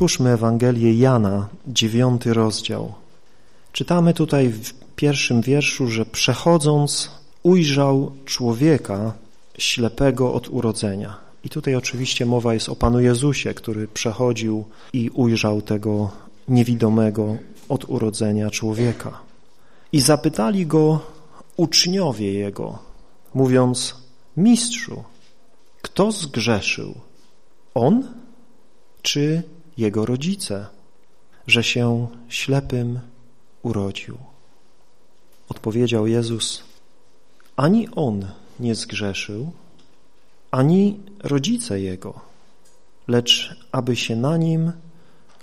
Otwórzmy Ewangelię Jana, dziewiąty rozdział. Czytamy tutaj w pierwszym wierszu, że przechodząc ujrzał człowieka ślepego od urodzenia. I tutaj oczywiście mowa jest o Panu Jezusie, który przechodził i ujrzał tego niewidomego od urodzenia człowieka. I zapytali go uczniowie jego, mówiąc, mistrzu, kto zgrzeszył? On czy jego rodzice, że się ślepym urodził? Odpowiedział Jezus, ani on nie zgrzeszył, ani rodzice jego, lecz aby się na nim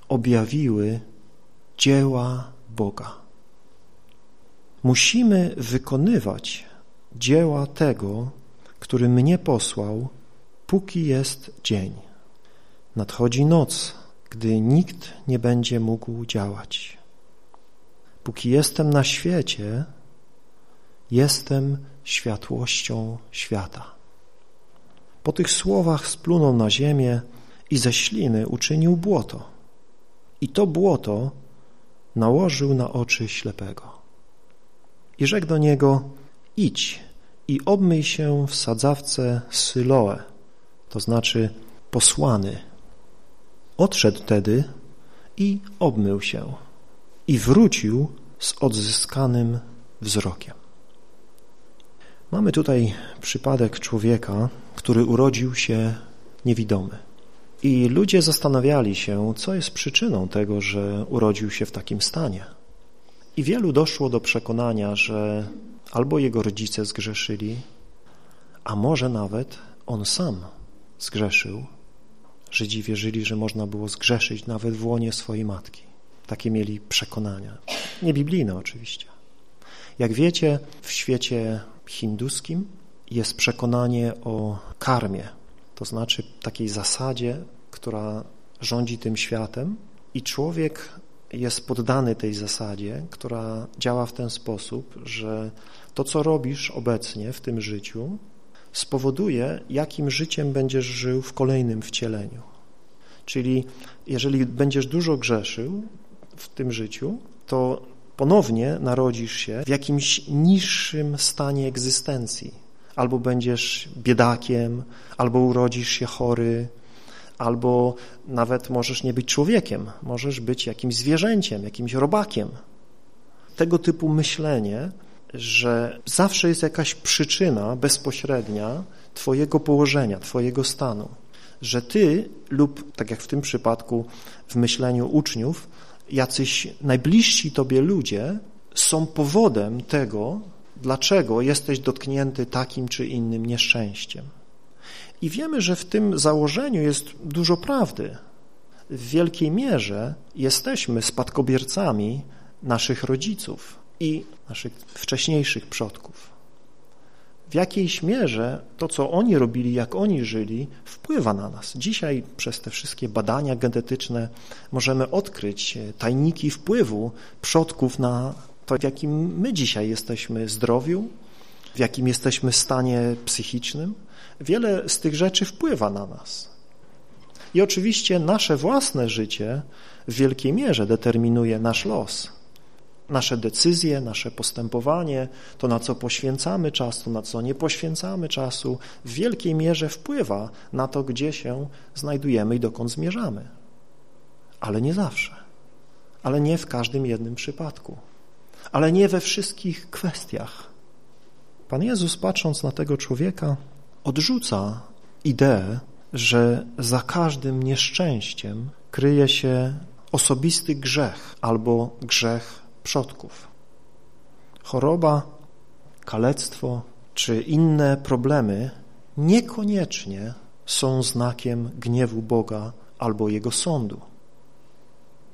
objawiły dzieła Boga. Musimy wykonywać dzieła tego, który mnie posłał, póki jest dzień. Nadchodzi noc, gdy nikt nie będzie mógł działać. Póki jestem na świecie, jestem światłością świata. Po tych słowach splunął na ziemię i ze śliny uczynił błoto. I to błoto nałożył na oczy ślepego. I rzekł do niego, idź i obmyj się w sadzawce Syloe, to znaczy posłany. Odszedł tedy i obmył się i wrócił z odzyskanym wzrokiem. Mamy tutaj przypadek człowieka, który urodził się niewidomy. I ludzie zastanawiali się, co jest przyczyną tego, że urodził się w takim stanie. I wielu doszło do przekonania, że albo jego rodzice zgrzeszyli, a może nawet on sam zgrzeszył. Żydzi wierzyli, że można było zgrzeszyć nawet w łonie swojej matki. Takie mieli przekonania. Niebiblijne oczywiście. Jak wiecie, w świecie hinduskim jest przekonanie o karmie, to znaczy takiej zasadzie, która rządzi tym światem i człowiek jest poddany tej zasadzie, która działa w ten sposób, że to, co robisz obecnie w tym życiu, spowoduje, jakim życiem będziesz żył w kolejnym wcieleniu. Czyli jeżeli będziesz dużo grzeszył w tym życiu, to ponownie narodzisz się w jakimś niższym stanie egzystencji. Albo będziesz biedakiem, albo urodzisz się chory, albo nawet możesz nie być człowiekiem, możesz być jakimś zwierzęciem, jakimś robakiem. Tego typu myślenie, że zawsze jest jakaś przyczyna bezpośrednia Twojego położenia, Twojego stanu, że Ty lub, tak jak w tym przypadku w myśleniu uczniów, jacyś najbliżsi Tobie ludzie są powodem tego, dlaczego jesteś dotknięty takim czy innym nieszczęściem. I wiemy, że w tym założeniu jest dużo prawdy. W wielkiej mierze jesteśmy spadkobiercami naszych rodziców i naszych wcześniejszych przodków. W jakiejś mierze to, co oni robili, jak oni żyli, wpływa na nas. Dzisiaj przez te wszystkie badania genetyczne możemy odkryć tajniki wpływu przodków na to, w jakim my dzisiaj jesteśmy zdrowiu, w jakim jesteśmy stanie psychicznym. Wiele z tych rzeczy wpływa na nas. I oczywiście nasze własne życie w wielkiej mierze determinuje nasz los. Nasze decyzje, nasze postępowanie, to na co poświęcamy czas, to na co nie poświęcamy czasu, w wielkiej mierze wpływa na to, gdzie się znajdujemy i dokąd zmierzamy. Ale nie zawsze. Ale nie w każdym jednym przypadku. Ale nie we wszystkich kwestiach. Pan Jezus, patrząc na tego człowieka, odrzuca ideę, że za każdym nieszczęściem kryje się osobisty grzech albo grzech przodków. Choroba, kalectwo czy inne problemy niekoniecznie są znakiem gniewu Boga albo Jego sądu.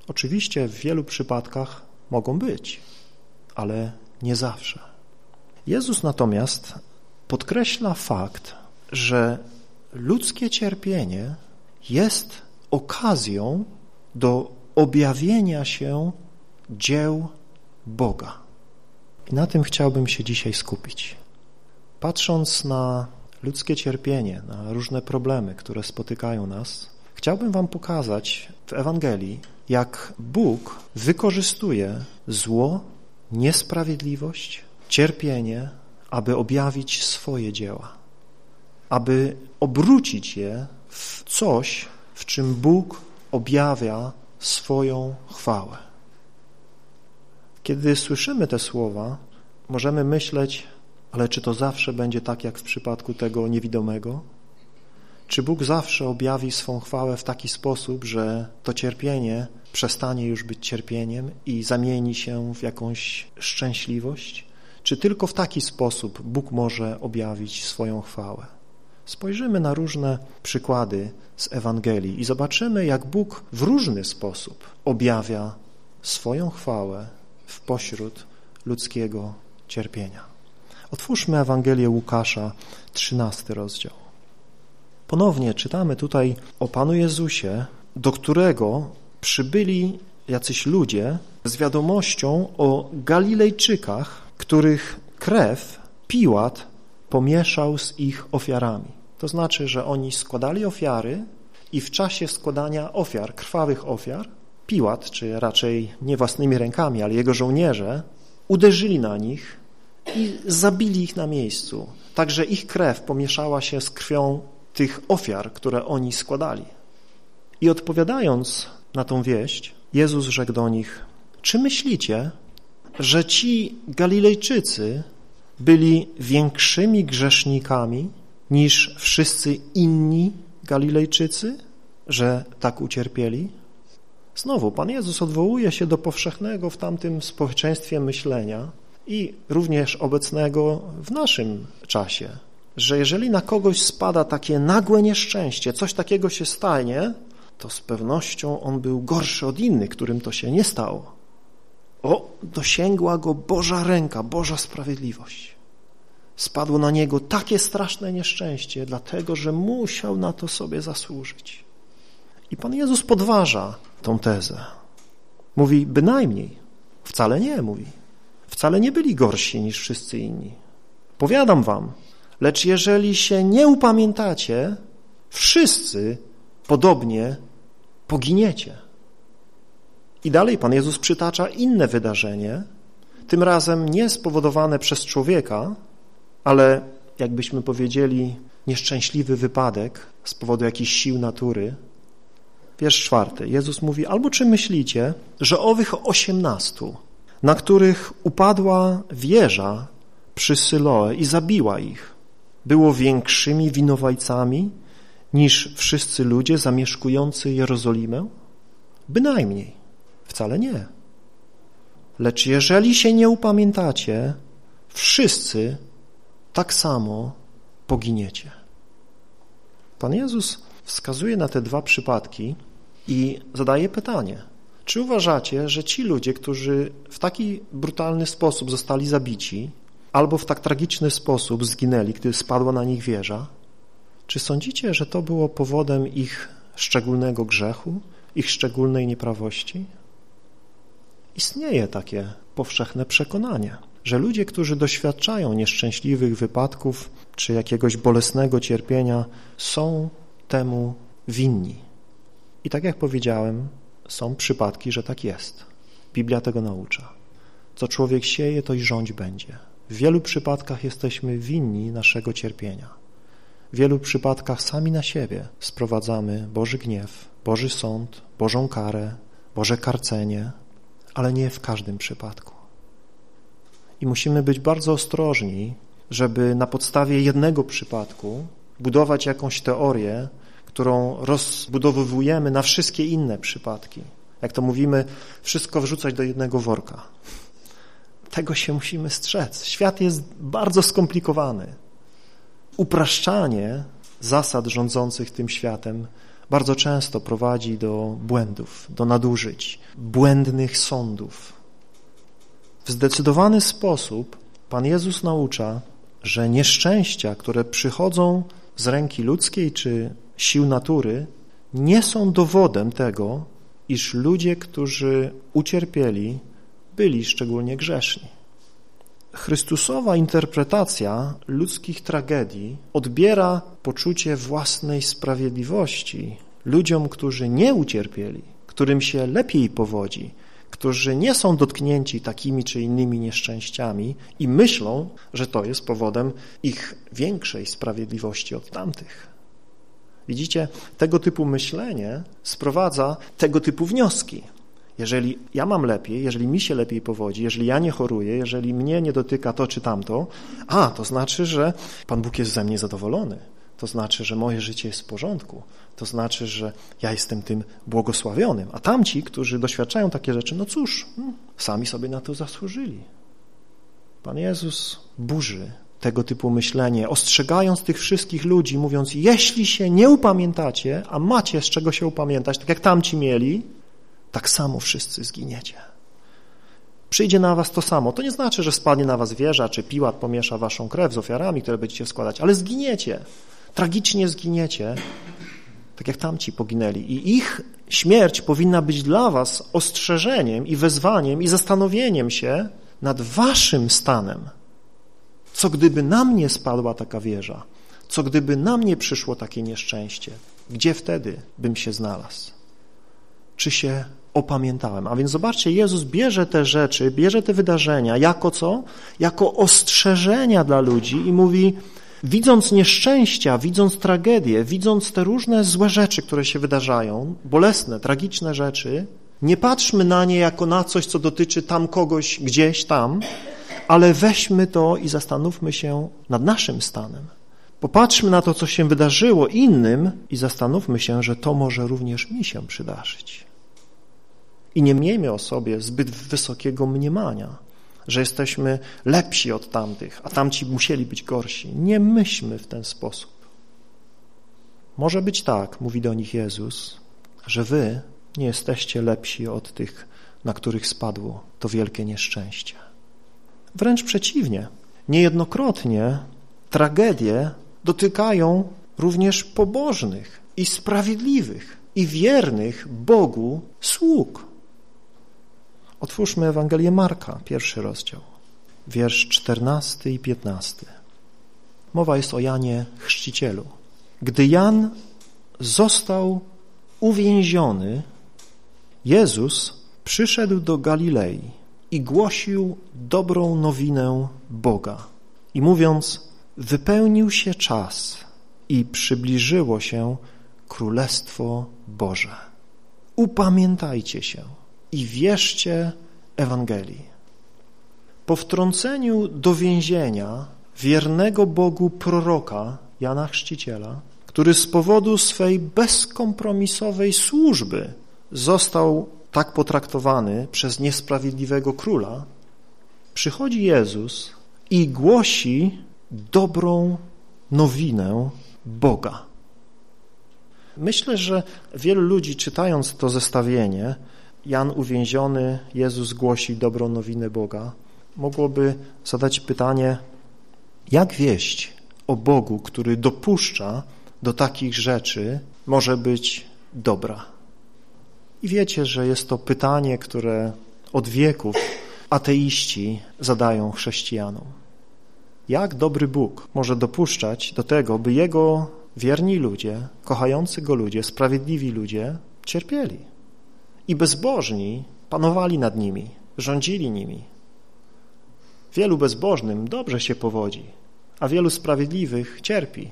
Oczywiście w wielu przypadkach mogą być, ale nie zawsze. Jezus natomiast podkreśla fakt, że ludzkie cierpienie jest okazją do objawienia się dzieł Boga. I na tym chciałbym się dzisiaj skupić. Patrząc na ludzkie cierpienie, na różne problemy, które spotykają nas, chciałbym Wam pokazać w Ewangelii, jak Bóg wykorzystuje zło, niesprawiedliwość, cierpienie, aby objawić swoje dzieła, aby obrócić je w coś, w czym Bóg objawia swoją chwałę. Kiedy słyszymy te słowa, możemy myśleć, ale czy to zawsze będzie tak, jak w przypadku tego niewidomego? Czy Bóg zawsze objawi swą chwałę w taki sposób, że to cierpienie przestanie już być cierpieniem i zamieni się w jakąś szczęśliwość? Czy tylko w taki sposób Bóg może objawić swoją chwałę? Spojrzymy na różne przykłady z Ewangelii i zobaczymy, jak Bóg w różny sposób objawia swoją chwałę w pośród ludzkiego cierpienia. Otwórzmy Ewangelię Łukasza, 13 rozdział. Ponownie czytamy tutaj o Panu Jezusie, do którego przybyli jacyś ludzie z wiadomością o Galilejczykach, których krew Piłat pomieszał z ich ofiarami. To znaczy, że oni składali ofiary i w czasie składania ofiar, krwawych ofiar, Piłat, czy raczej nie własnymi rękami, ale jego żołnierze, uderzyli na nich i zabili ich na miejscu. Także ich krew pomieszała się z krwią tych ofiar, które oni składali. I odpowiadając na tą wieść, Jezus rzekł do nich, czy myślicie, że ci Galilejczycy byli większymi grzesznikami niż wszyscy inni Galilejczycy, że tak ucierpieli? Znowu, Pan Jezus odwołuje się do powszechnego w tamtym społeczeństwie myślenia i również obecnego w naszym czasie, że jeżeli na kogoś spada takie nagłe nieszczęście, coś takiego się stanie, to z pewnością on był gorszy od innych, którym to się nie stało. O, dosięgła go Boża ręka, Boża sprawiedliwość. Spadło na niego takie straszne nieszczęście, dlatego że musiał na to sobie zasłużyć. I Pan Jezus podważa tą tezę. Mówi, bynajmniej. Wcale nie, mówi. Wcale nie byli gorsi niż wszyscy inni. Powiadam wam, lecz jeżeli się nie upamiętacie, wszyscy podobnie poginiecie. I dalej Pan Jezus przytacza inne wydarzenie, tym razem nie spowodowane przez człowieka, ale jakbyśmy powiedzieli nieszczęśliwy wypadek z powodu jakichś sił natury. Wiersz czwarty. Jezus mówi, albo czy myślicie, że owych osiemnastu, na których upadła wieża przy Syloe i zabiła ich, było większymi winowajcami niż wszyscy ludzie zamieszkujący Jerozolimę? Bynajmniej. Wcale nie. Lecz jeżeli się nie upamiętacie, wszyscy tak samo poginiecie. Pan Jezus wskazuje na te dwa przypadki i zadaje pytanie, czy uważacie, że ci ludzie, którzy w taki brutalny sposób zostali zabici albo w tak tragiczny sposób zginęli, gdy spadła na nich wieża, czy sądzicie, że to było powodem ich szczególnego grzechu, ich szczególnej nieprawości? Istnieje takie powszechne przekonanie, że ludzie, którzy doświadczają nieszczęśliwych wypadków czy jakiegoś bolesnego cierpienia, są temu winni. I tak jak powiedziałem, są przypadki, że tak jest. Biblia tego naucza. Co człowiek sieje, to i rządź będzie. W wielu przypadkach jesteśmy winni naszego cierpienia. W wielu przypadkach sami na siebie sprowadzamy Boży gniew, Boży sąd, Bożą karę, Boże karcenie, ale nie w każdym przypadku. I musimy być bardzo ostrożni, żeby na podstawie jednego przypadku budować jakąś teorię, którą rozbudowujemy na wszystkie inne przypadki. Jak to mówimy, wszystko wrzucać do jednego worka. Tego się musimy strzec. Świat jest bardzo skomplikowany. Upraszczanie zasad rządzących tym światem bardzo często prowadzi do błędów, do nadużyć, błędnych sądów. W zdecydowany sposób Pan Jezus naucza, że nieszczęścia, które przychodzą z ręki ludzkiej czy sił natury, nie są dowodem tego, iż ludzie, którzy ucierpieli, byli szczególnie grzeszni. Chrystusowa interpretacja ludzkich tragedii odbiera poczucie własnej sprawiedliwości ludziom, którzy nie ucierpieli, którym się lepiej powodzi, którzy nie są dotknięci takimi czy innymi nieszczęściami i myślą, że to jest powodem ich większej sprawiedliwości od tamtych. Widzicie, tego typu myślenie sprowadza tego typu wnioski. Jeżeli ja mam lepiej, jeżeli mi się lepiej powodzi, jeżeli ja nie choruję, jeżeli mnie nie dotyka to czy tamto, a, to znaczy, że Pan Bóg jest ze mnie zadowolony. To znaczy, że moje życie jest w porządku. To znaczy, że ja jestem tym błogosławionym. A tamci, którzy doświadczają takie rzeczy, no cóż, hmm, sami sobie na to zasłużyli. Pan Jezus burzy tego typu myślenie, ostrzegając tych wszystkich ludzi, mówiąc, jeśli się nie upamiętacie, a macie z czego się upamiętać, tak jak tamci mieli, tak samo wszyscy zginiecie. Przyjdzie na was to samo. To nie znaczy, że spadnie na was wieża, czy piłat pomiesza waszą krew z ofiarami, które będziecie składać, ale zginiecie. Tragicznie zginiecie, tak jak tamci poginęli. I ich śmierć powinna być dla was ostrzeżeniem i wezwaniem i zastanowieniem się nad waszym stanem. Co gdyby na mnie spadła taka wieża? Co gdyby na mnie przyszło takie nieszczęście? Gdzie wtedy bym się znalazł? Czy się opamiętałem? A więc zobaczcie, Jezus bierze te rzeczy, bierze te wydarzenia jako co? Jako ostrzeżenia dla ludzi i mówi, widząc nieszczęścia, widząc tragedię, widząc te różne złe rzeczy, które się wydarzają, bolesne, tragiczne rzeczy, nie patrzmy na nie jako na coś, co dotyczy tam kogoś, gdzieś tam, ale weźmy to i zastanówmy się nad naszym stanem. Popatrzmy na to, co się wydarzyło innym i zastanówmy się, że to może również mi się przydarzyć. I nie miejmy o sobie zbyt wysokiego mniemania, że jesteśmy lepsi od tamtych, a tamci musieli być gorsi. Nie myślmy w ten sposób. Może być tak, mówi do nich Jezus, że wy nie jesteście lepsi od tych, na których spadło to wielkie nieszczęście. Wręcz przeciwnie, niejednokrotnie tragedie dotykają również pobożnych i sprawiedliwych i wiernych Bogu sług. Otwórzmy Ewangelię Marka, pierwszy rozdział, wiersz czternasty i piętnasty. Mowa jest o Janie Chrzcicielu. Gdy Jan został uwięziony, Jezus przyszedł do Galilei i głosił dobrą nowinę Boga. I mówiąc, wypełnił się czas i przybliżyło się Królestwo Boże. Upamiętajcie się i wierzcie Ewangelii. Po wtrąceniu do więzienia wiernego Bogu proroka Jana Chrzciciela, który z powodu swej bezkompromisowej służby został tak potraktowany przez niesprawiedliwego króla, przychodzi Jezus i głosi dobrą nowinę Boga. Myślę, że wielu ludzi czytając to zestawienie, Jan uwięziony, Jezus głosi dobrą nowinę Boga, mogłoby zadać pytanie, jak wieść o Bogu, który dopuszcza do takich rzeczy, może być dobra. I wiecie, że jest to pytanie, które od wieków ateiści zadają chrześcijanom. Jak dobry Bóg może dopuszczać do tego, by Jego wierni ludzie, kochający Go ludzie, sprawiedliwi ludzie cierpieli i bezbożni panowali nad nimi, rządzili nimi. Wielu bezbożnym dobrze się powodzi, a wielu sprawiedliwych cierpi.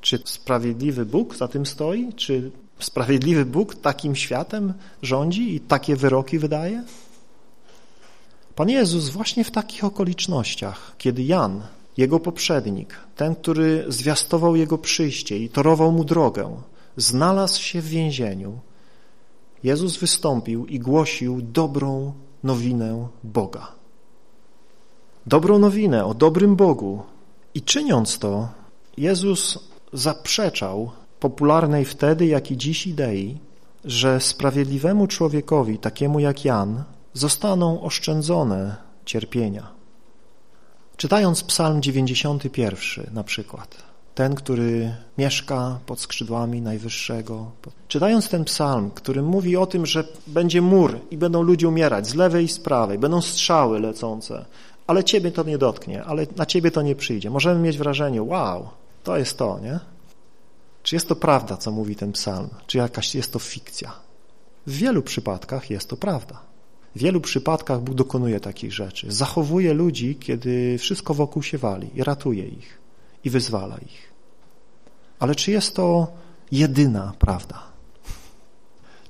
Czy sprawiedliwy Bóg za tym stoi? Czy Sprawiedliwy Bóg takim światem rządzi i takie wyroki wydaje? Pan Jezus właśnie w takich okolicznościach, kiedy Jan, jego poprzednik, ten, który zwiastował jego przyjście i torował mu drogę, znalazł się w więzieniu, Jezus wystąpił i głosił dobrą nowinę Boga. Dobrą nowinę o dobrym Bogu. I czyniąc to, Jezus zaprzeczał popularnej wtedy, jak i dziś idei, że sprawiedliwemu człowiekowi, takiemu jak Jan, zostaną oszczędzone cierpienia. Czytając psalm 91 na przykład, ten, który mieszka pod skrzydłami Najwyższego, czytając ten psalm, który mówi o tym, że będzie mur i będą ludzie umierać z lewej i z prawej, będą strzały lecące, ale ciebie to nie dotknie, ale na ciebie to nie przyjdzie. Możemy mieć wrażenie, wow, to jest to, nie? Czy jest to prawda, co mówi ten psalm? Czy jakaś jest to fikcja? W wielu przypadkach jest to prawda. W wielu przypadkach Bóg dokonuje takich rzeczy. Zachowuje ludzi, kiedy wszystko wokół się wali i ratuje ich i wyzwala ich. Ale czy jest to jedyna prawda?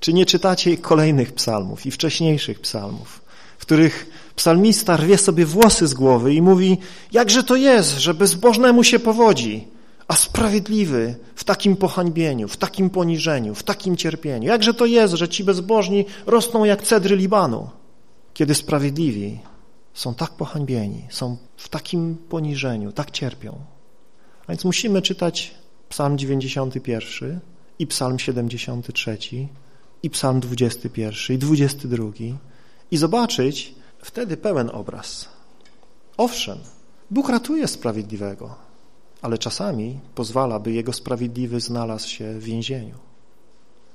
Czy nie czytacie kolejnych psalmów i wcześniejszych psalmów, w których psalmista rwie sobie włosy z głowy i mówi, jakże to jest, że bezbożnemu się powodzi, a sprawiedliwy w takim pohańbieniu, w takim poniżeniu, w takim cierpieniu. Jakże to jest, że ci bezbożni rosną jak cedry Libanu, kiedy sprawiedliwi są tak pohańbieni, są w takim poniżeniu, tak cierpią. A więc musimy czytać Psalm 91 i Psalm 73 i Psalm 21 i 22 i zobaczyć wtedy pełen obraz. Owszem, Bóg ratuje sprawiedliwego, ale czasami pozwala, by jego sprawiedliwy znalazł się w więzieniu.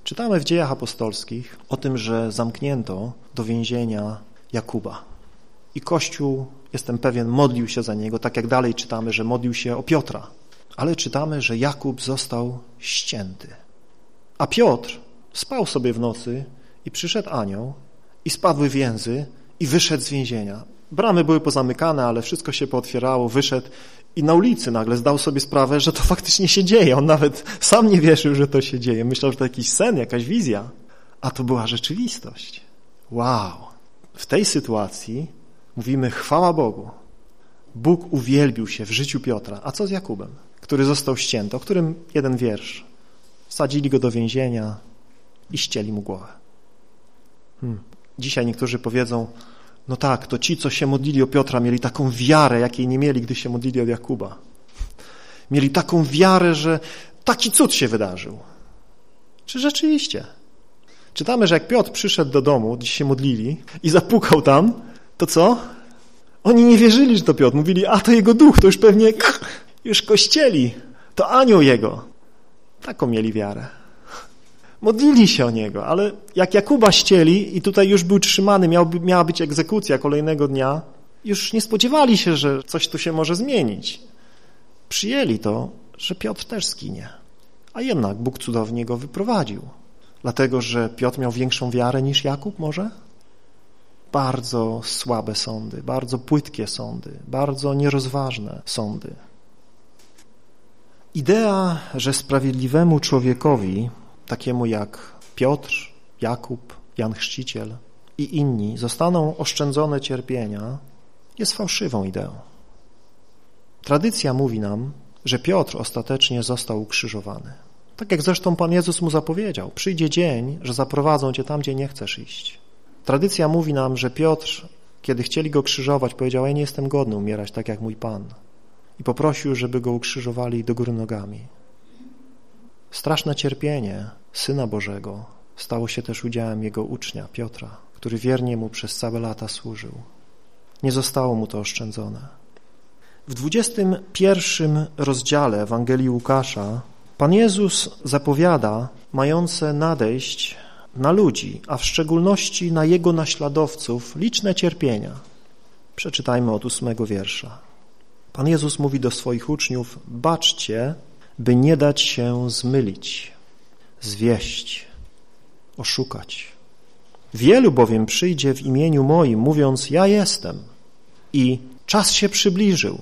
Czytamy w dziejach apostolskich o tym, że zamknięto do więzienia Jakuba. I Kościół, jestem pewien, modlił się za niego, tak jak dalej czytamy, że modlił się o Piotra. Ale czytamy, że Jakub został ścięty. A Piotr spał sobie w nocy i przyszedł anioł i spadły więzy i wyszedł z więzienia. Bramy były pozamykane, ale wszystko się pootwierało, wyszedł i na ulicy nagle zdał sobie sprawę, że to faktycznie się dzieje. On nawet sam nie wierzył, że to się dzieje. Myślał, że to jakiś sen, jakaś wizja. A to była rzeczywistość. Wow! W tej sytuacji mówimy chwała Bogu. Bóg uwielbił się w życiu Piotra. A co z Jakubem, który został ścięty, o którym jeden wiersz. Sadzili go do więzienia i ścieli mu głowę. Hmm. Dzisiaj niektórzy powiedzą, no tak, to ci, co się modlili o Piotra, mieli taką wiarę, jakiej nie mieli, gdy się modlili o Jakuba. Mieli taką wiarę, że taki cud się wydarzył. Czy rzeczywiście? Czytamy, że jak Piotr przyszedł do domu, gdzie się modlili i zapukał tam, to co? Oni nie wierzyli, że to Piotr. Mówili, a to jego duch, to już pewnie już kościeli. To anioł jego. Taką mieli wiarę. Modlili się o niego, ale jak Jakuba ścieli i tutaj już był trzymany, miał, miała być egzekucja kolejnego dnia, już nie spodziewali się, że coś tu się może zmienić. Przyjęli to, że Piotr też zginie. A jednak Bóg cudownie go wyprowadził. Dlatego, że Piotr miał większą wiarę niż Jakub może? Bardzo słabe sądy, bardzo płytkie sądy, bardzo nierozważne sądy. Idea, że sprawiedliwemu człowiekowi takiemu jak Piotr, Jakub, Jan Chrzciciel i inni zostaną oszczędzone cierpienia, jest fałszywą ideą. Tradycja mówi nam, że Piotr ostatecznie został ukrzyżowany. Tak jak zresztą Pan Jezus mu zapowiedział, przyjdzie dzień, że zaprowadzą cię tam, gdzie nie chcesz iść. Tradycja mówi nam, że Piotr, kiedy chcieli go krzyżować, powiedział, ja nie jestem godny umierać tak jak mój Pan. I poprosił, żeby go ukrzyżowali do góry nogami. Straszne cierpienie Syna Bożego stało się też udziałem jego ucznia Piotra, który wiernie mu przez całe lata służył. Nie zostało mu to oszczędzone. W 21 rozdziale Ewangelii Łukasza Pan Jezus zapowiada mające nadejść na ludzi, a w szczególności na Jego naśladowców liczne cierpienia. Przeczytajmy od ósmego wiersza. Pan Jezus mówi do swoich uczniów, baczcie, by nie dać się zmylić, zwieść, oszukać. Wielu bowiem przyjdzie w imieniu moim, mówiąc, ja jestem i czas się przybliżył.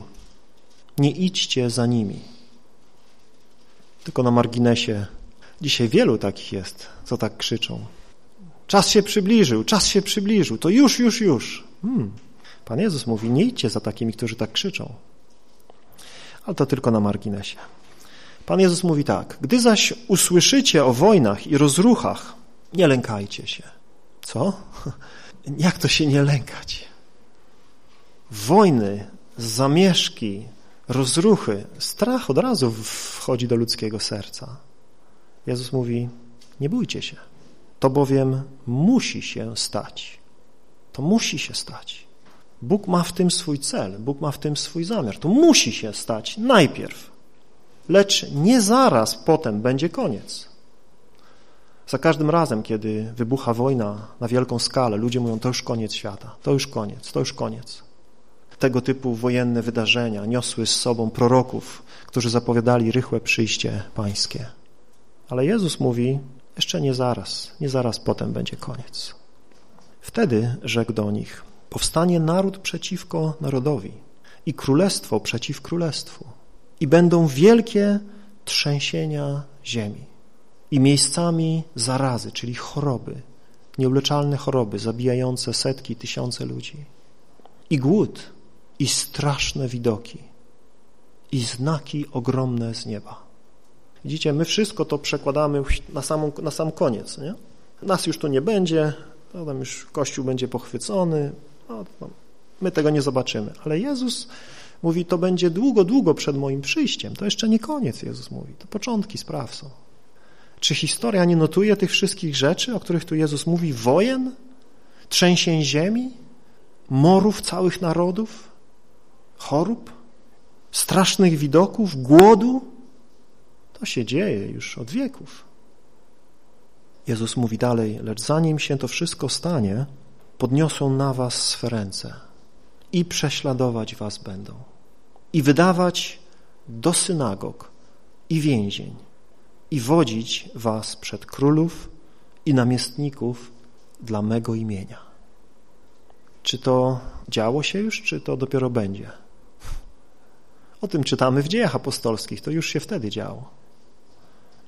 Nie idźcie za nimi. Tylko na marginesie, dzisiaj wielu takich jest, co tak krzyczą. Czas się przybliżył, czas się przybliżył, to już, już, już. Hmm. Pan Jezus mówi, nie idźcie za takimi, którzy tak krzyczą. Ale to tylko na marginesie. Pan Jezus mówi tak, gdy zaś usłyszycie o wojnach i rozruchach, nie lękajcie się. Co? Jak to się nie lękać? Wojny, zamieszki, rozruchy, strach od razu wchodzi do ludzkiego serca. Jezus mówi, nie bójcie się, to bowiem musi się stać. To musi się stać. Bóg ma w tym swój cel, Bóg ma w tym swój zamiar. To musi się stać najpierw lecz nie zaraz potem będzie koniec. Za każdym razem, kiedy wybucha wojna na wielką skalę, ludzie mówią, to już koniec świata, to już koniec, to już koniec. Tego typu wojenne wydarzenia niosły z sobą proroków, którzy zapowiadali rychłe przyjście pańskie. Ale Jezus mówi, Jeszcze nie zaraz, nie zaraz potem będzie koniec. Wtedy rzekł do nich, powstanie naród przeciwko narodowi i królestwo przeciw królestwu i będą wielkie trzęsienia ziemi i miejscami zarazy, czyli choroby, nieuleczalne choroby zabijające setki, tysiące ludzi i głód i straszne widoki i znaki ogromne z nieba. Widzicie, my wszystko to przekładamy na, samą, na sam koniec. Nie? Nas już tu nie będzie, no tam już Kościół będzie pochwycony, no, no, my tego nie zobaczymy. Ale Jezus mówi, to będzie długo, długo przed moim przyjściem. To jeszcze nie koniec, Jezus mówi. To początki spraw są. Czy historia nie notuje tych wszystkich rzeczy, o których tu Jezus mówi? Wojen? Trzęsień ziemi? Morów całych narodów? Chorób? Strasznych widoków? Głodu? To się dzieje już od wieków. Jezus mówi dalej, lecz zanim się to wszystko stanie, podniosą na was swe ręce i prześladować was będą i wydawać do synagog i więzień i wodzić was przed królów i namiestników dla mego imienia. Czy to działo się już, czy to dopiero będzie? O tym czytamy w dziejach apostolskich, to już się wtedy działo.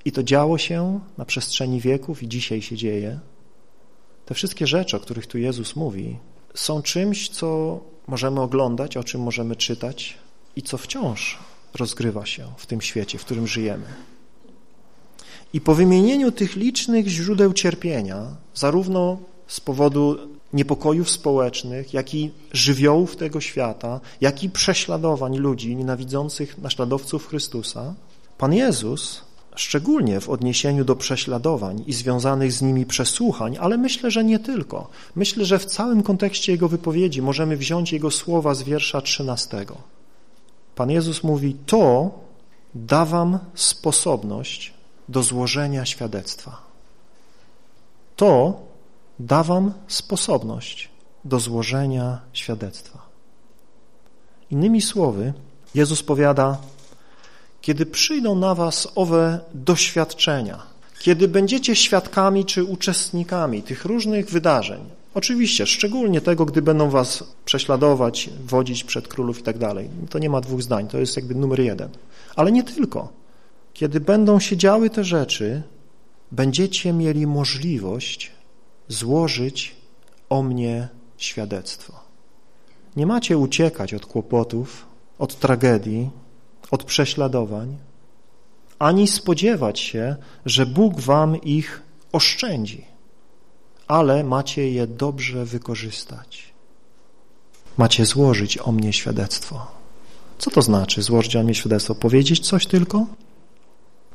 I to działo się na przestrzeni wieków i dzisiaj się dzieje. Te wszystkie rzeczy, o których tu Jezus mówi, są czymś, co możemy oglądać, o czym możemy czytać i co wciąż rozgrywa się w tym świecie, w którym żyjemy. I po wymienieniu tych licznych źródeł cierpienia, zarówno z powodu niepokojów społecznych, jak i żywiołów tego świata, jak i prześladowań ludzi nienawidzących naśladowców Chrystusa, Pan Jezus szczególnie w odniesieniu do prześladowań i związanych z nimi przesłuchań, ale myślę, że nie tylko. Myślę, że w całym kontekście Jego wypowiedzi możemy wziąć Jego słowa z wiersza 13. Pan Jezus mówi, to da wam sposobność do złożenia świadectwa. To da wam sposobność do złożenia świadectwa. Innymi słowy, Jezus powiada, kiedy przyjdą na was owe doświadczenia, kiedy będziecie świadkami czy uczestnikami tych różnych wydarzeń, oczywiście, szczególnie tego, gdy będą was prześladować, wodzić przed królów i tak dalej, to nie ma dwóch zdań, to jest jakby numer jeden. Ale nie tylko. Kiedy będą się działy te rzeczy, będziecie mieli możliwość złożyć o mnie świadectwo. Nie macie uciekać od kłopotów, od tragedii, od prześladowań, ani spodziewać się, że Bóg wam ich oszczędzi, ale macie je dobrze wykorzystać. Macie złożyć o mnie świadectwo. Co to znaczy złożyć o mnie świadectwo? Powiedzieć coś tylko?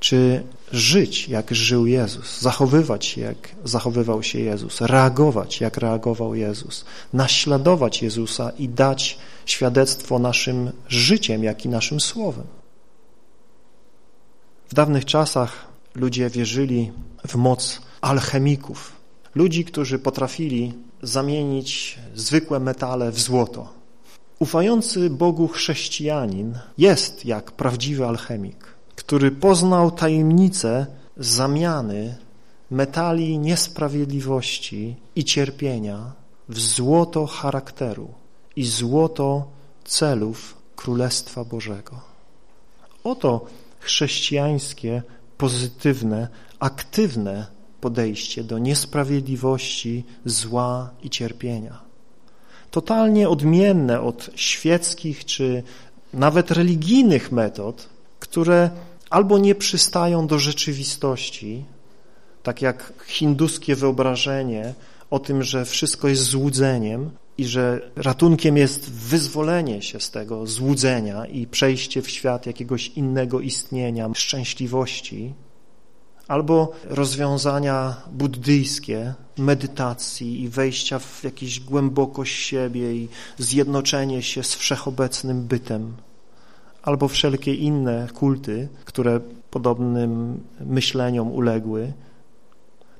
Czy żyć, jak żył Jezus, zachowywać się, jak zachowywał się Jezus, reagować, jak reagował Jezus, naśladować Jezusa i dać świadectwo naszym życiem, jak i naszym słowem. W dawnych czasach ludzie wierzyli w moc alchemików, ludzi, którzy potrafili zamienić zwykłe metale w złoto. Ufający Bogu chrześcijanin jest jak prawdziwy alchemik który poznał tajemnicę zamiany metali niesprawiedliwości i cierpienia w złoto charakteru i złoto celów Królestwa Bożego. Oto chrześcijańskie, pozytywne, aktywne podejście do niesprawiedliwości, zła i cierpienia. Totalnie odmienne od świeckich czy nawet religijnych metod, które albo nie przystają do rzeczywistości, tak jak hinduskie wyobrażenie o tym, że wszystko jest złudzeniem i że ratunkiem jest wyzwolenie się z tego złudzenia i przejście w świat jakiegoś innego istnienia, szczęśliwości, albo rozwiązania buddyjskie, medytacji i wejścia w jakąś głębokość siebie i zjednoczenie się z wszechobecnym bytem albo wszelkie inne kulty, które podobnym myśleniom uległy,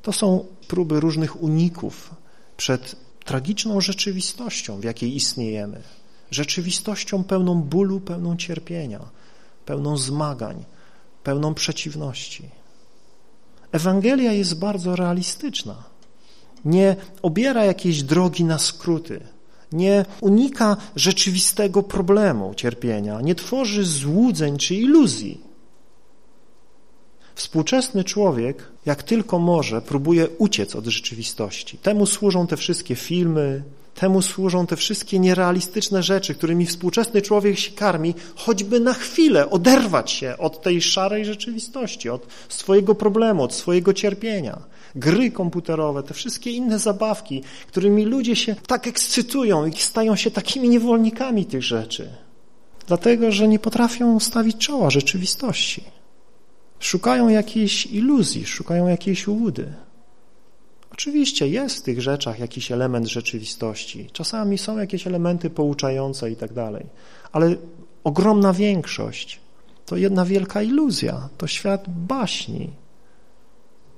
to są próby różnych uników przed tragiczną rzeczywistością, w jakiej istniejemy. Rzeczywistością pełną bólu, pełną cierpienia, pełną zmagań, pełną przeciwności. Ewangelia jest bardzo realistyczna. Nie obiera jakiejś drogi na skróty, nie unika rzeczywistego problemu cierpienia, nie tworzy złudzeń czy iluzji. Współczesny człowiek, jak tylko może, próbuje uciec od rzeczywistości. Temu służą te wszystkie filmy, temu służą te wszystkie nierealistyczne rzeczy, którymi współczesny człowiek się karmi, choćby na chwilę oderwać się od tej szarej rzeczywistości, od swojego problemu, od swojego cierpienia. Gry komputerowe, te wszystkie inne zabawki, którymi ludzie się tak ekscytują i stają się takimi niewolnikami tych rzeczy. Dlatego, że nie potrafią stawić czoła rzeczywistości. Szukają jakiejś iluzji, szukają jakiejś ułudy. Oczywiście jest w tych rzeczach jakiś element rzeczywistości. Czasami są jakieś elementy pouczające i tak dalej, ale ogromna większość to jedna wielka iluzja, to świat baśni,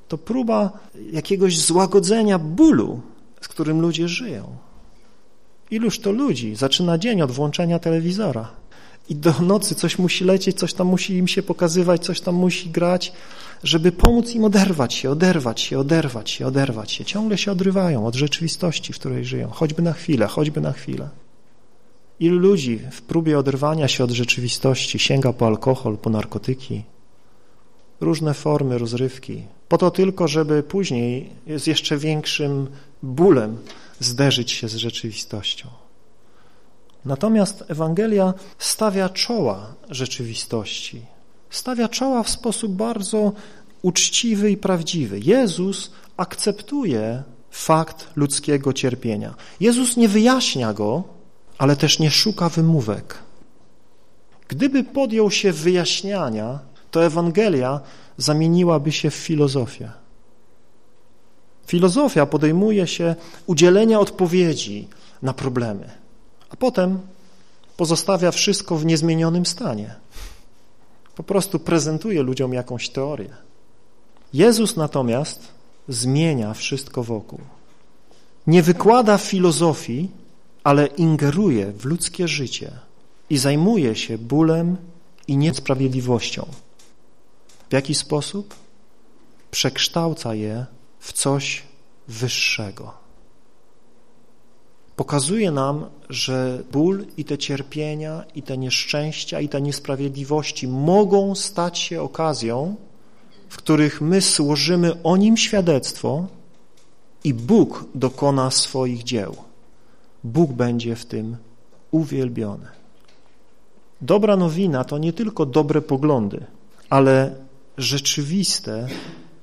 to próba jakiegoś złagodzenia bólu, z którym ludzie żyją. Iluż to ludzi zaczyna dzień od włączenia telewizora i do nocy coś musi lecieć, coś tam musi im się pokazywać, coś tam musi grać, żeby pomóc im oderwać się, oderwać się, oderwać się, oderwać się. Ciągle się odrywają od rzeczywistości, w której żyją, choćby na chwilę, choćby na chwilę. Ilu ludzi w próbie oderwania się od rzeczywistości sięga po alkohol, po narkotyki, różne formy rozrywki, po to tylko, żeby później z jeszcze większym bólem zderzyć się z rzeczywistością. Natomiast Ewangelia stawia czoła rzeczywistości. Stawia czoła w sposób bardzo uczciwy i prawdziwy. Jezus akceptuje fakt ludzkiego cierpienia. Jezus nie wyjaśnia go, ale też nie szuka wymówek. Gdyby podjął się wyjaśniania, to Ewangelia zamieniłaby się w filozofię. Filozofia podejmuje się udzielenia odpowiedzi na problemy a potem pozostawia wszystko w niezmienionym stanie. Po prostu prezentuje ludziom jakąś teorię. Jezus natomiast zmienia wszystko wokół. Nie wykłada filozofii, ale ingeruje w ludzkie życie i zajmuje się bólem i niesprawiedliwością. W jaki sposób? Przekształca je w coś wyższego pokazuje nam, że ból i te cierpienia, i te nieszczęścia, i te niesprawiedliwości mogą stać się okazją, w których my złożymy o Nim świadectwo i Bóg dokona swoich dzieł. Bóg będzie w tym uwielbiony. Dobra nowina to nie tylko dobre poglądy, ale rzeczywiste,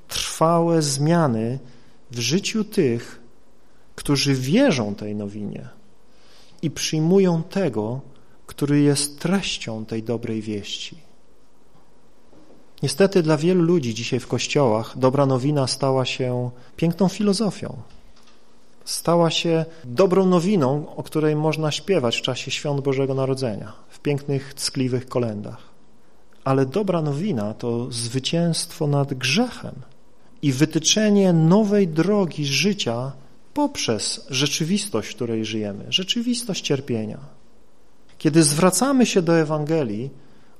trwałe zmiany w życiu tych, którzy wierzą tej nowinie i przyjmują tego, który jest treścią tej dobrej wieści. Niestety dla wielu ludzi dzisiaj w kościołach dobra nowina stała się piękną filozofią. Stała się dobrą nowiną, o której można śpiewać w czasie świąt Bożego Narodzenia, w pięknych, ckliwych kolendach. Ale dobra nowina to zwycięstwo nad grzechem i wytyczenie nowej drogi życia poprzez rzeczywistość, w której żyjemy, rzeczywistość cierpienia. Kiedy zwracamy się do Ewangelii,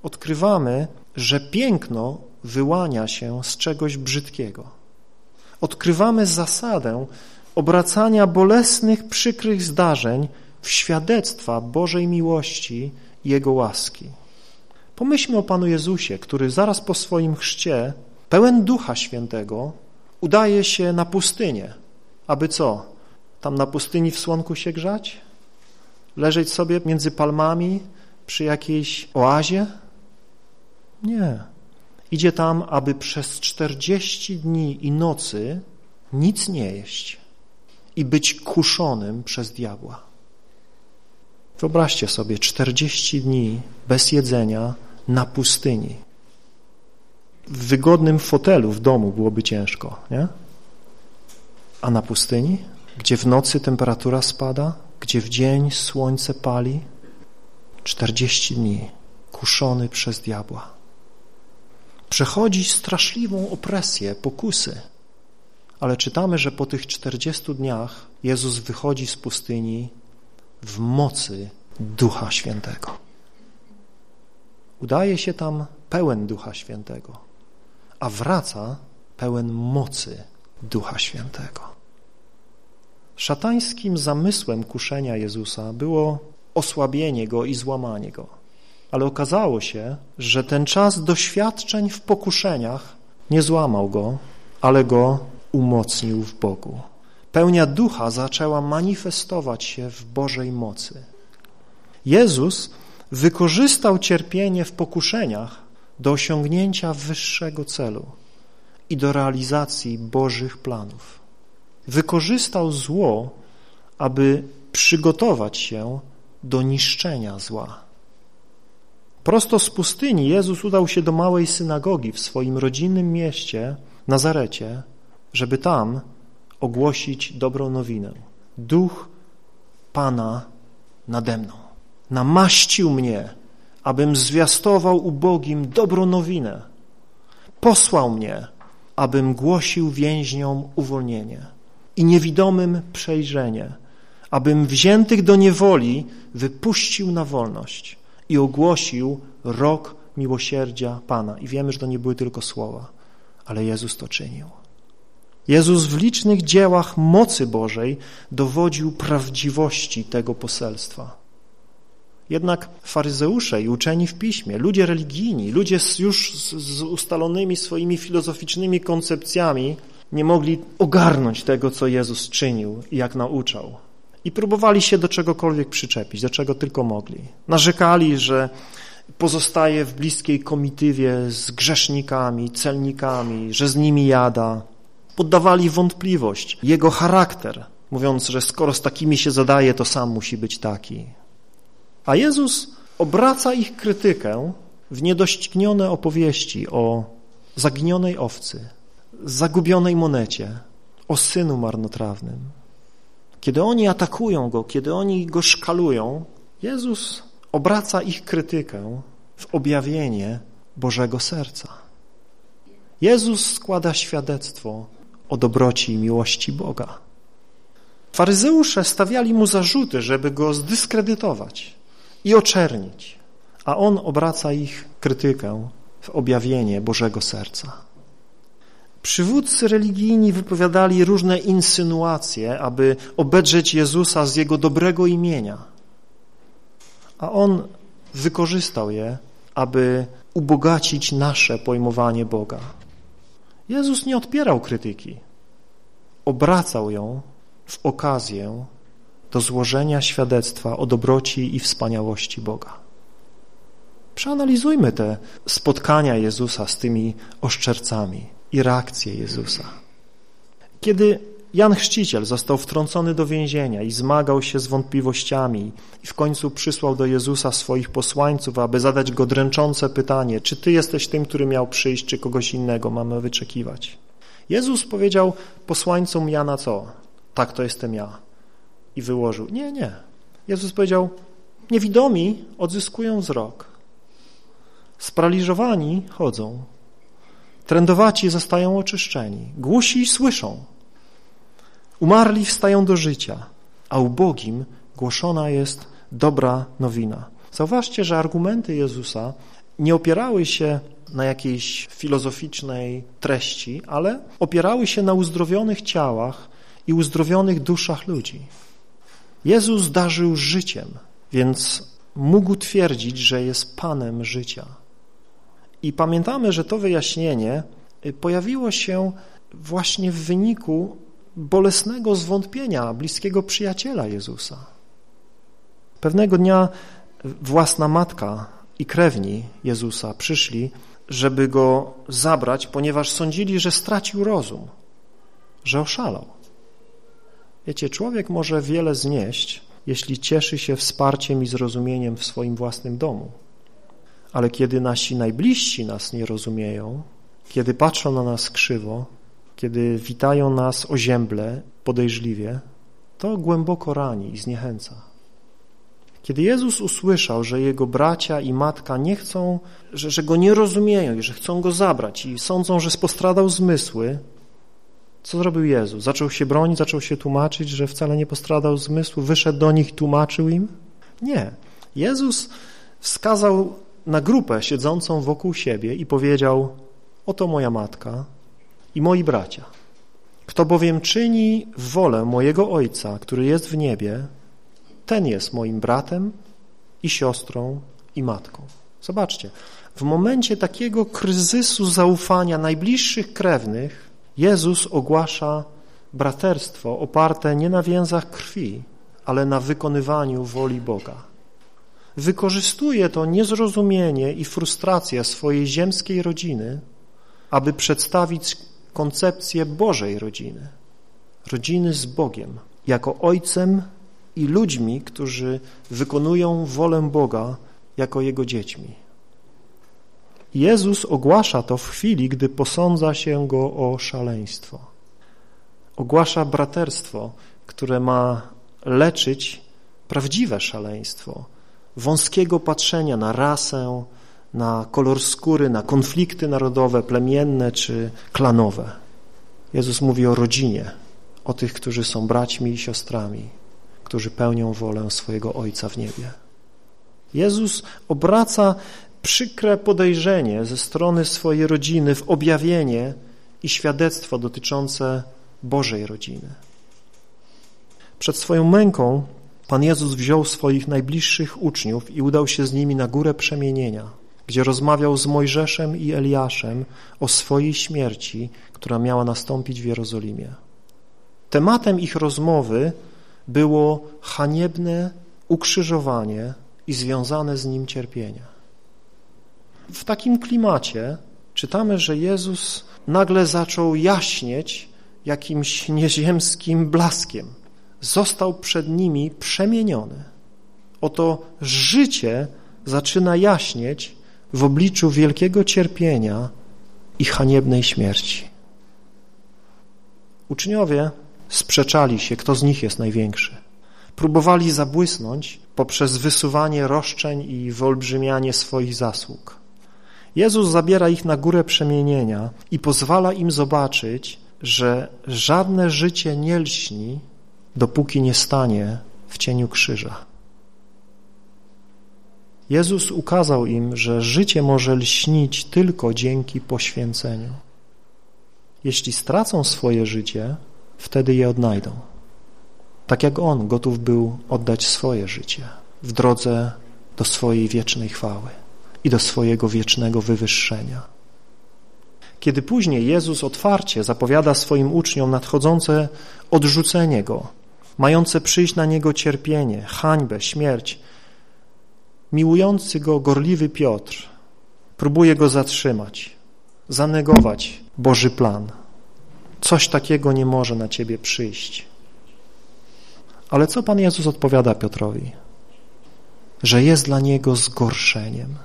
odkrywamy, że piękno wyłania się z czegoś brzydkiego. Odkrywamy zasadę obracania bolesnych, przykrych zdarzeń w świadectwa Bożej miłości i Jego łaski. Pomyślmy o Panu Jezusie, który zaraz po swoim chrzcie, pełen Ducha Świętego, udaje się na pustynię, aby co? Tam na pustyni w słonku się grzać? Leżeć sobie między palmami przy jakiejś oazie? Nie. Idzie tam, aby przez czterdzieści dni i nocy nic nie jeść i być kuszonym przez diabła. Wyobraźcie sobie czterdzieści dni bez jedzenia na pustyni. W wygodnym fotelu w domu byłoby ciężko, nie? A na pustyni? Gdzie w nocy temperatura spada, gdzie w dzień słońce pali? Czterdzieści dni kuszony przez diabła. Przechodzi straszliwą opresję, pokusy. Ale czytamy, że po tych czterdziestu dniach Jezus wychodzi z pustyni w mocy Ducha Świętego. Udaje się tam pełen Ducha Świętego, a wraca pełen mocy Ducha Świętego. Szatańskim zamysłem kuszenia Jezusa było osłabienie Go i złamanie Go. Ale okazało się, że ten czas doświadczeń w pokuszeniach nie złamał Go, ale Go umocnił w Bogu. Pełnia Ducha zaczęła manifestować się w Bożej mocy. Jezus wykorzystał cierpienie w pokuszeniach do osiągnięcia wyższego celu i do realizacji Bożych planów. Wykorzystał zło, aby przygotować się do niszczenia zła. Prosto z pustyni Jezus udał się do małej synagogi w swoim rodzinnym mieście, Nazarecie, żeby tam ogłosić dobrą nowinę. Duch Pana nade mną. Namaścił mnie, abym zwiastował ubogim dobrą nowinę. Posłał mnie, abym głosił więźniom uwolnienie i niewidomym przejrzenie, abym wziętych do niewoli wypuścił na wolność i ogłosił rok miłosierdzia Pana. I wiemy, że to nie były tylko słowa, ale Jezus to czynił. Jezus w licznych dziełach mocy Bożej dowodził prawdziwości tego poselstwa. Jednak faryzeusze i uczeni w piśmie, ludzie religijni, ludzie już z ustalonymi swoimi filozoficznymi koncepcjami nie mogli ogarnąć tego, co Jezus czynił i jak nauczał. I próbowali się do czegokolwiek przyczepić, do czego tylko mogli. Narzekali, że pozostaje w bliskiej komitywie z grzesznikami, celnikami, że z nimi jada. Poddawali wątpliwość jego charakter, mówiąc, że skoro z takimi się zadaje, to sam musi być taki. A Jezus obraca ich krytykę w niedoścignione opowieści o zaginionej owcy, zagubionej monecie, o synu marnotrawnym. Kiedy oni atakują Go, kiedy oni Go szkalują, Jezus obraca ich krytykę w objawienie Bożego serca. Jezus składa świadectwo o dobroci i miłości Boga. Faryzeusze stawiali mu zarzuty, żeby go zdyskredytować i oczernić, a on obraca ich krytykę w objawienie Bożego serca. Przywódcy religijni wypowiadali różne insynuacje, aby obedrzeć Jezusa z Jego dobrego imienia, a On wykorzystał je, aby ubogacić nasze pojmowanie Boga. Jezus nie odpierał krytyki, obracał ją w okazję do złożenia świadectwa o dobroci i wspaniałości Boga. Przeanalizujmy te spotkania Jezusa z tymi oszczercami i reakcję Jezusa. Kiedy Jan Chrzciciel został wtrącony do więzienia i zmagał się z wątpliwościami i w końcu przysłał do Jezusa swoich posłańców, aby zadać go dręczące pytanie, czy Ty jesteś tym, który miał przyjść, czy kogoś innego mamy wyczekiwać. Jezus powiedział posłańcom Jana co? Tak, to jestem ja. I wyłożył. Nie, nie. Jezus powiedział, niewidomi odzyskują wzrok. Sparaliżowani chodzą. Trędowaci zostają oczyszczeni. Głusi słyszą. Umarli wstają do życia, a ubogim głoszona jest dobra nowina. Zauważcie, że argumenty Jezusa nie opierały się na jakiejś filozoficznej treści, ale opierały się na uzdrowionych ciałach i uzdrowionych duszach ludzi. Jezus darzył życiem, więc mógł twierdzić, że jest Panem życia. I pamiętamy, że to wyjaśnienie pojawiło się właśnie w wyniku bolesnego zwątpienia bliskiego przyjaciela Jezusa. Pewnego dnia własna matka i krewni Jezusa przyszli, żeby go zabrać, ponieważ sądzili, że stracił rozum, że oszalał. Wiecie, człowiek może wiele znieść, jeśli cieszy się wsparciem i zrozumieniem w swoim własnym domu. Ale kiedy nasi najbliżsi nas nie rozumieją, kiedy patrzą na nas krzywo, kiedy witają nas ozięble, podejrzliwie, to głęboko rani i zniechęca. Kiedy Jezus usłyszał, że jego bracia i matka nie chcą, że, że go nie rozumieją i że chcą go zabrać i sądzą, że postradał zmysły, co zrobił Jezus? Zaczął się bronić, zaczął się tłumaczyć, że wcale nie postradał zmysłu, wyszedł do nich tłumaczył im? Nie. Jezus wskazał na grupę siedzącą wokół siebie i powiedział, oto moja matka i moi bracia, kto bowiem czyni wolę mojego Ojca, który jest w niebie, ten jest moim bratem i siostrą i matką. Zobaczcie, w momencie takiego kryzysu zaufania najbliższych krewnych Jezus ogłasza braterstwo oparte nie na więzach krwi, ale na wykonywaniu woli Boga. Wykorzystuje to niezrozumienie i frustrację swojej ziemskiej rodziny, aby przedstawić koncepcję Bożej rodziny, rodziny z Bogiem, jako Ojcem i ludźmi, którzy wykonują wolę Boga jako Jego dziećmi. Jezus ogłasza to w chwili, gdy posądza się Go o szaleństwo. Ogłasza braterstwo, które ma leczyć prawdziwe szaleństwo, wąskiego patrzenia na rasę, na kolor skóry, na konflikty narodowe, plemienne czy klanowe. Jezus mówi o rodzinie, o tych, którzy są braćmi i siostrami, którzy pełnią wolę swojego Ojca w niebie. Jezus obraca przykre podejrzenie ze strony swojej rodziny w objawienie i świadectwo dotyczące Bożej rodziny. Przed swoją męką Pan Jezus wziął swoich najbliższych uczniów i udał się z nimi na górę przemienienia, gdzie rozmawiał z Mojżeszem i Eliaszem o swojej śmierci, która miała nastąpić w Jerozolimie. Tematem ich rozmowy było haniebne ukrzyżowanie i związane z nim cierpienie. W takim klimacie czytamy, że Jezus nagle zaczął jaśnieć jakimś nieziemskim blaskiem. Został przed nimi przemieniony. Oto życie zaczyna jaśnieć w obliczu wielkiego cierpienia i haniebnej śmierci. Uczniowie sprzeczali się, kto z nich jest największy. Próbowali zabłysnąć poprzez wysuwanie roszczeń i wyolbrzymianie swoich zasług. Jezus zabiera ich na górę przemienienia i pozwala im zobaczyć, że żadne życie nie lśni, dopóki nie stanie w cieniu krzyża. Jezus ukazał im, że życie może lśnić tylko dzięki poświęceniu. Jeśli stracą swoje życie, wtedy je odnajdą. Tak jak On gotów był oddać swoje życie w drodze do swojej wiecznej chwały i do swojego wiecznego wywyższenia. Kiedy później Jezus otwarcie zapowiada swoim uczniom nadchodzące odrzucenie Go, mające przyjść na Niego cierpienie, hańbę, śmierć, miłujący Go gorliwy Piotr próbuje Go zatrzymać, zanegować Boży plan. Coś takiego nie może na Ciebie przyjść. Ale co Pan Jezus odpowiada Piotrowi? Że jest dla niego zgorszeniem.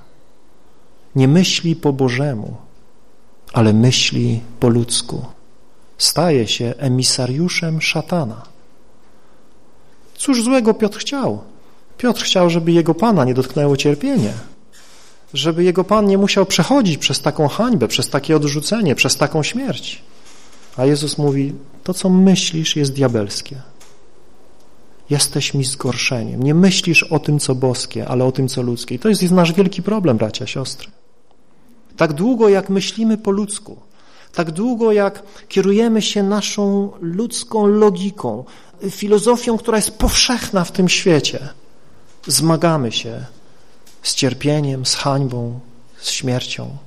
Nie myśli po Bożemu, ale myśli po ludzku. Staje się emisariuszem szatana. Cóż złego Piotr chciał? Piotr chciał, żeby jego Pana nie dotknęło cierpienie, żeby jego Pan nie musiał przechodzić przez taką hańbę, przez takie odrzucenie, przez taką śmierć. A Jezus mówi, to co myślisz jest diabelskie. Jesteś mi zgorszeniem. Nie myślisz o tym, co boskie, ale o tym, co ludzkie. I to jest nasz wielki problem, bracia, siostry. Tak długo, jak myślimy po ludzku, tak długo, jak kierujemy się naszą ludzką logiką, filozofią, która jest powszechna w tym świecie, zmagamy się z cierpieniem, z hańbą, z śmiercią.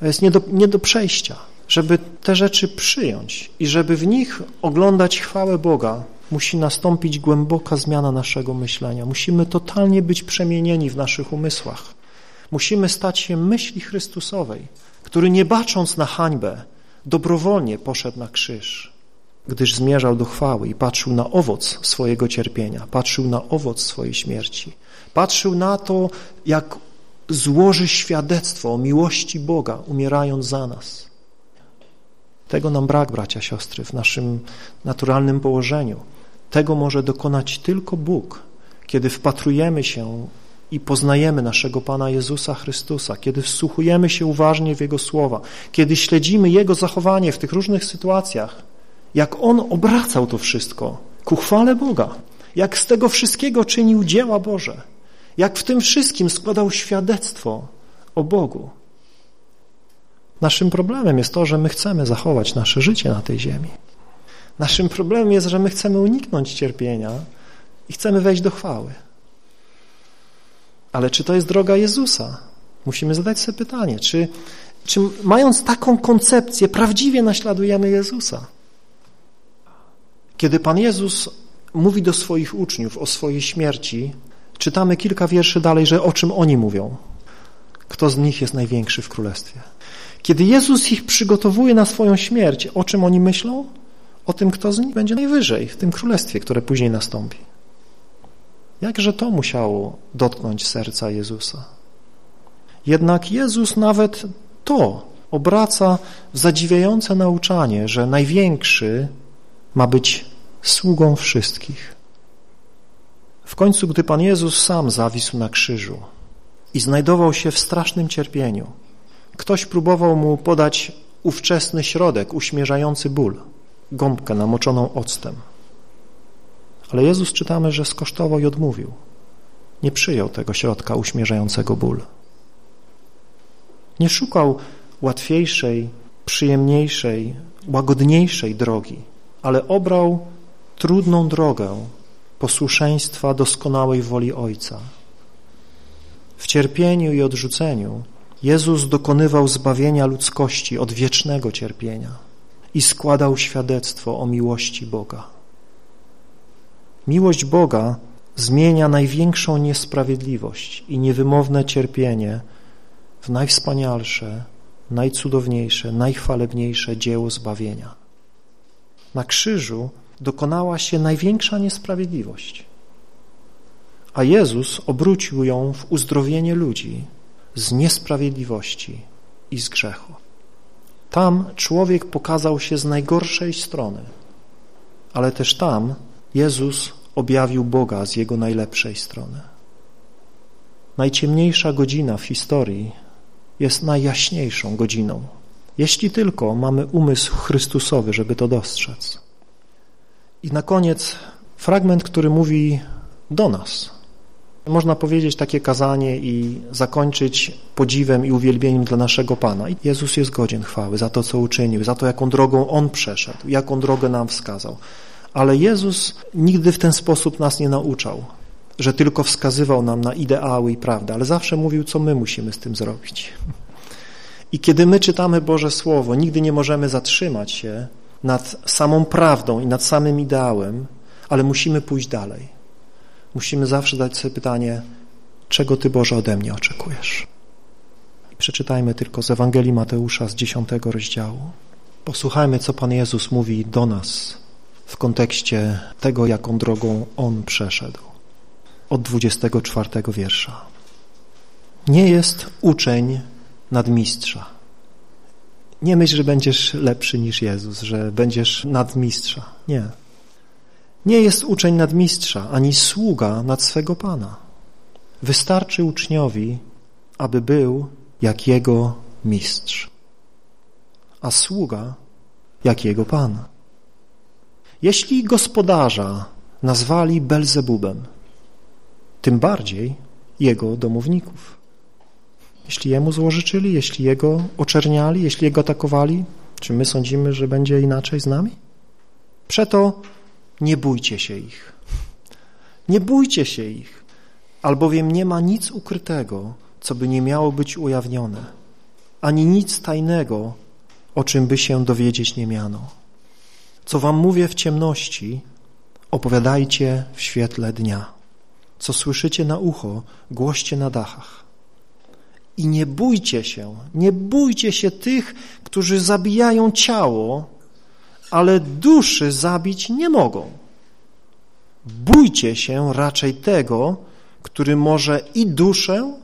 To jest nie do, nie do przejścia. Żeby te rzeczy przyjąć i żeby w nich oglądać chwałę Boga, musi nastąpić głęboka zmiana naszego myślenia. Musimy totalnie być przemienieni w naszych umysłach. Musimy stać się myśli Chrystusowej, który nie bacząc na hańbę, dobrowolnie poszedł na krzyż, gdyż zmierzał do chwały i patrzył na owoc swojego cierpienia, patrzył na owoc swojej śmierci, patrzył na to, jak złoży świadectwo o miłości Boga, umierając za nas. Tego nam brak, bracia, siostry, w naszym naturalnym położeniu. Tego może dokonać tylko Bóg, kiedy wpatrujemy się i poznajemy naszego Pana Jezusa Chrystusa, kiedy wsłuchujemy się uważnie w Jego słowa, kiedy śledzimy Jego zachowanie w tych różnych sytuacjach, jak On obracał to wszystko ku chwale Boga, jak z tego wszystkiego czynił dzieła Boże, jak w tym wszystkim składał świadectwo o Bogu. Naszym problemem jest to, że my chcemy zachować nasze życie na tej ziemi. Naszym problemem jest, że my chcemy uniknąć cierpienia i chcemy wejść do chwały. Ale czy to jest droga Jezusa? Musimy zadać sobie pytanie, czy, czy mając taką koncepcję prawdziwie naśladujemy Jezusa? Kiedy Pan Jezus mówi do swoich uczniów o swojej śmierci, czytamy kilka wierszy dalej, że o czym oni mówią. Kto z nich jest największy w królestwie? Kiedy Jezus ich przygotowuje na swoją śmierć, o czym oni myślą? O tym, kto z nich będzie najwyżej w tym królestwie, które później nastąpi. Jakże to musiało dotknąć serca Jezusa? Jednak Jezus nawet to obraca w zadziwiające nauczanie, że największy ma być sługą wszystkich. W końcu, gdy Pan Jezus sam zawisł na krzyżu i znajdował się w strasznym cierpieniu, ktoś próbował mu podać ówczesny środek uśmierzający ból, gąbkę namoczoną octem. Ale Jezus czytamy, że skosztował i odmówił. Nie przyjął tego środka uśmierzającego ból. Nie szukał łatwiejszej, przyjemniejszej, łagodniejszej drogi, ale obrał trudną drogę posłuszeństwa doskonałej woli Ojca. W cierpieniu i odrzuceniu Jezus dokonywał zbawienia ludzkości od wiecznego cierpienia i składał świadectwo o miłości Boga. Miłość Boga zmienia największą niesprawiedliwość i niewymowne cierpienie w najwspanialsze, najcudowniejsze, najchwalebniejsze dzieło zbawienia. Na krzyżu dokonała się największa niesprawiedliwość, a Jezus obrócił ją w uzdrowienie ludzi z niesprawiedliwości i z grzechu. Tam człowiek pokazał się z najgorszej strony, ale też tam Jezus objawił Boga z Jego najlepszej strony. Najciemniejsza godzina w historii jest najjaśniejszą godziną, jeśli tylko mamy umysł Chrystusowy, żeby to dostrzec. I na koniec fragment, który mówi do nas. Można powiedzieć takie kazanie i zakończyć podziwem i uwielbieniem dla naszego Pana. I Jezus jest godzien chwały za to, co uczynił, za to, jaką drogą On przeszedł, jaką drogę nam wskazał. Ale Jezus nigdy w ten sposób nas nie nauczał, że tylko wskazywał nam na ideały i prawdę, ale zawsze mówił, co my musimy z tym zrobić. I kiedy my czytamy Boże Słowo, nigdy nie możemy zatrzymać się nad samą prawdą i nad samym ideałem, ale musimy pójść dalej. Musimy zawsze dać sobie pytanie, czego Ty Boże ode mnie oczekujesz? Przeczytajmy tylko z Ewangelii Mateusza z dziesiątego rozdziału. Posłuchajmy, co Pan Jezus mówi do nas w kontekście tego, jaką drogą On przeszedł. Od 24 wiersza. Nie jest uczeń nadmistrza. Nie myśl, że będziesz lepszy niż Jezus, że będziesz nadmistrza. Nie. Nie jest uczeń nadmistrza, ani sługa nad swego Pana. Wystarczy uczniowi, aby był jak jego mistrz, a sługa jak jego Pan. Jeśli gospodarza nazwali Belzebubem, tym bardziej jego domowników. Jeśli jemu złożyczyli, jeśli jego oczerniali, jeśli jego atakowali, czy my sądzimy, że będzie inaczej z nami? Przeto nie bójcie się ich. Nie bójcie się ich, albowiem nie ma nic ukrytego, co by nie miało być ujawnione, ani nic tajnego, o czym by się dowiedzieć nie miano. Co wam mówię w ciemności, opowiadajcie w świetle dnia. Co słyszycie na ucho, głoście na dachach. I nie bójcie się, nie bójcie się tych, którzy zabijają ciało, ale duszy zabić nie mogą. Bójcie się raczej tego, który może i duszę,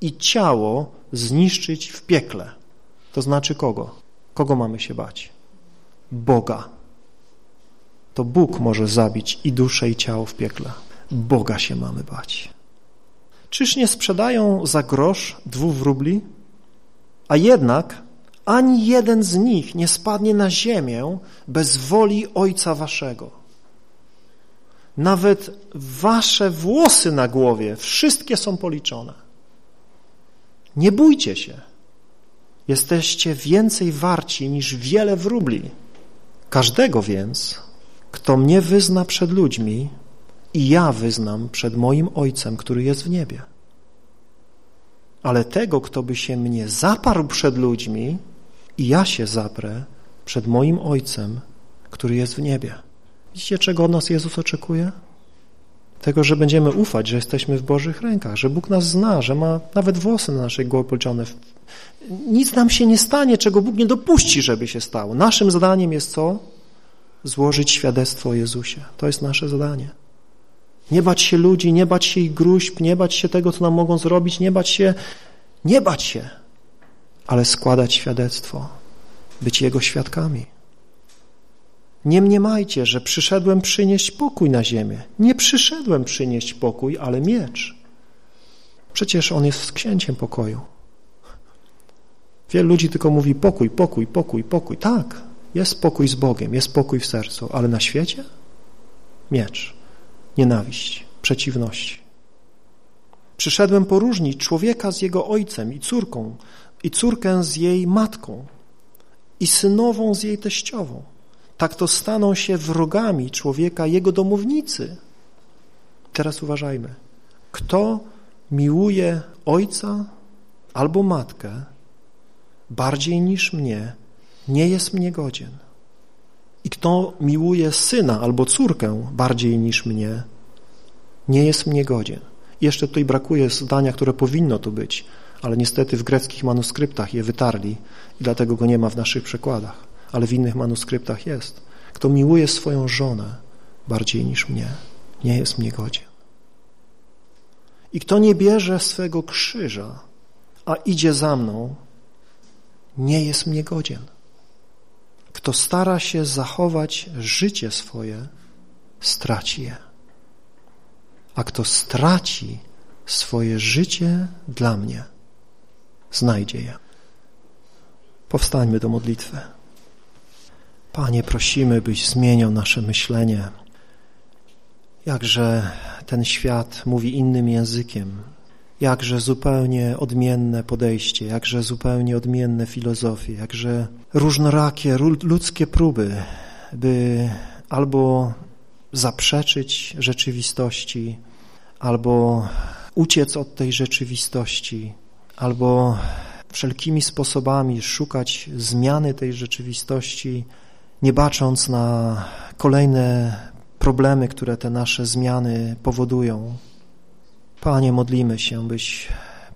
i ciało zniszczyć w piekle. To znaczy kogo? Kogo mamy się bać? Boga. To Bóg może zabić i duszę, i ciało w piekle. Boga się mamy bać. Czyż nie sprzedają za grosz dwóch rubli? A jednak ani jeden z nich nie spadnie na ziemię bez woli Ojca Waszego. Nawet Wasze włosy na głowie, wszystkie są policzone. Nie bójcie się. Jesteście więcej warci niż wiele wróbli. Każdego więc, kto mnie wyzna przed ludźmi i ja wyznam przed moim Ojcem, który jest w niebie. Ale tego, kto by się mnie zaparł przed ludźmi i ja się zaprę przed moim Ojcem, który jest w niebie. Widzicie, czego od nas Jezus oczekuje? Tego, że będziemy ufać, że jesteśmy w Bożych rękach, że Bóg nas zna, że ma nawet włosy na naszej głowie policzone. Nic nam się nie stanie, czego Bóg nie dopuści, żeby się stało. Naszym zadaniem jest co? Złożyć świadectwo o Jezusie. To jest nasze zadanie. Nie bać się ludzi, nie bać się ich gruźb, nie bać się tego, co nam mogą zrobić, nie bać się, nie bać się, ale składać świadectwo, być Jego świadkami. Nie mniemajcie, że przyszedłem przynieść pokój na ziemię. Nie przyszedłem przynieść pokój, ale miecz. Przecież On jest księciem pokoju. Wielu ludzi tylko mówi pokój, pokój, pokój, pokój. Tak, jest pokój z Bogiem, jest pokój w sercu, ale na świecie? Miecz, nienawiść, przeciwności. Przyszedłem poróżnić człowieka z jego ojcem i córką, i córkę z jej matką, i synową z jej teściową tak to staną się wrogami człowieka jego domownicy. Teraz uważajmy. Kto miłuje ojca albo matkę bardziej niż mnie, nie jest mnie godzien. I kto miłuje syna albo córkę bardziej niż mnie, nie jest mnie godzien. jeszcze tutaj brakuje zdania, które powinno tu być, ale niestety w greckich manuskryptach je wytarli i dlatego go nie ma w naszych przekładach ale w innych manuskryptach jest. Kto miłuje swoją żonę bardziej niż mnie, nie jest mnie godzien. I kto nie bierze swego krzyża, a idzie za mną, nie jest mnie godzien. Kto stara się zachować życie swoje, straci je. A kto straci swoje życie dla mnie, znajdzie je. Powstańmy do modlitwy. Panie, prosimy, byś zmieniał nasze myślenie. Jakże ten świat mówi innym językiem, jakże zupełnie odmienne podejście, jakże zupełnie odmienne filozofie, jakże różnorakie ludzkie próby, by albo zaprzeczyć rzeczywistości, albo uciec od tej rzeczywistości, albo wszelkimi sposobami szukać zmiany tej rzeczywistości, nie bacząc na kolejne problemy, które te nasze zmiany powodują. Panie, modlimy się, byś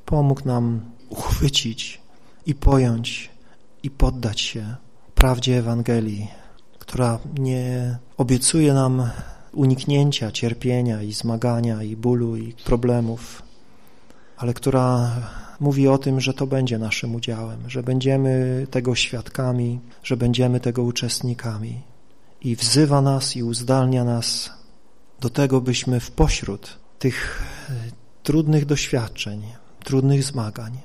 pomógł nam uchwycić i pojąć i poddać się prawdzie Ewangelii, która nie obiecuje nam uniknięcia cierpienia i zmagania i bólu i problemów, ale która mówi o tym, że to będzie naszym udziałem, że będziemy tego świadkami, że będziemy tego uczestnikami. I wzywa nas i uzdalnia nas do tego, byśmy w pośród tych trudnych doświadczeń, trudnych zmagań.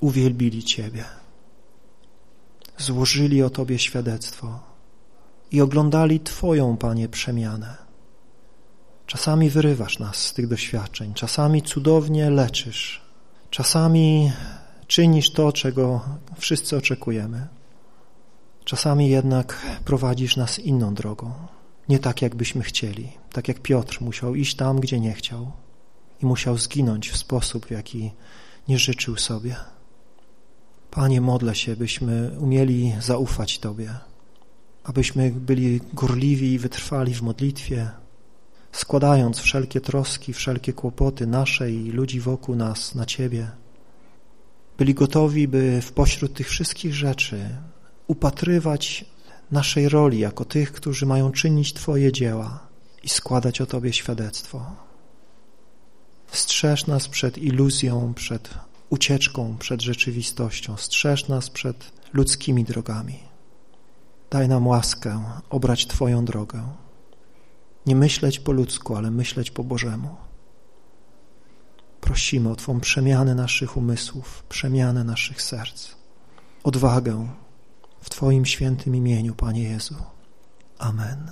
Uwielbili Ciebie, złożyli o Tobie świadectwo i oglądali Twoją, Panie, przemianę. Czasami wyrywasz nas z tych doświadczeń, czasami cudownie leczysz, czasami czynisz to, czego wszyscy oczekujemy. Czasami jednak prowadzisz nas inną drogą, nie tak, jakbyśmy chcieli, tak jak Piotr musiał iść tam, gdzie nie chciał i musiał zginąć w sposób, w jaki nie życzył sobie. Panie, modlę się, byśmy umieli zaufać Tobie, abyśmy byli gorliwi i wytrwali w modlitwie, składając wszelkie troski, wszelkie kłopoty nasze i ludzi wokół nas na Ciebie. Byli gotowi, by w pośród tych wszystkich rzeczy upatrywać naszej roli jako tych, którzy mają czynić Twoje dzieła i składać o Tobie świadectwo. Strzeż nas przed iluzją, przed ucieczką, przed rzeczywistością. Strzeż nas przed ludzkimi drogami. Daj nam łaskę obrać Twoją drogę. Nie myśleć po ludzku, ale myśleć po Bożemu. Prosimy o Twą przemianę naszych umysłów, przemianę naszych serc, odwagę w Twoim świętym imieniu, Panie Jezu. Amen.